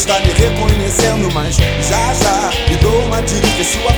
está me reconhecendo, mas já já me dou uma dica sua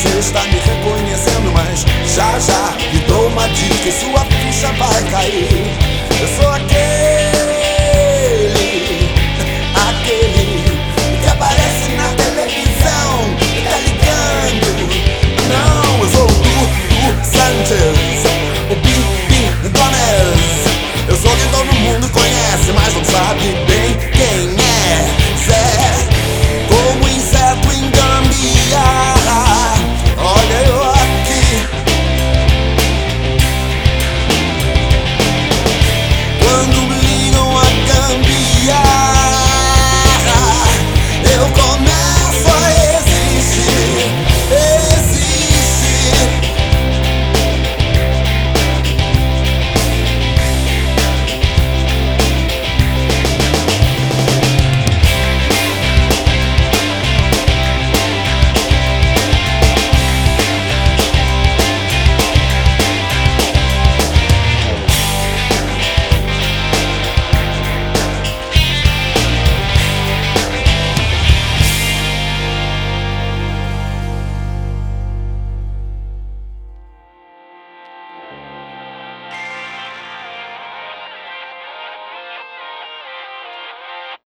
Você está me reconhecendo, mas já já me dou uma dica e sua ficha vai cair.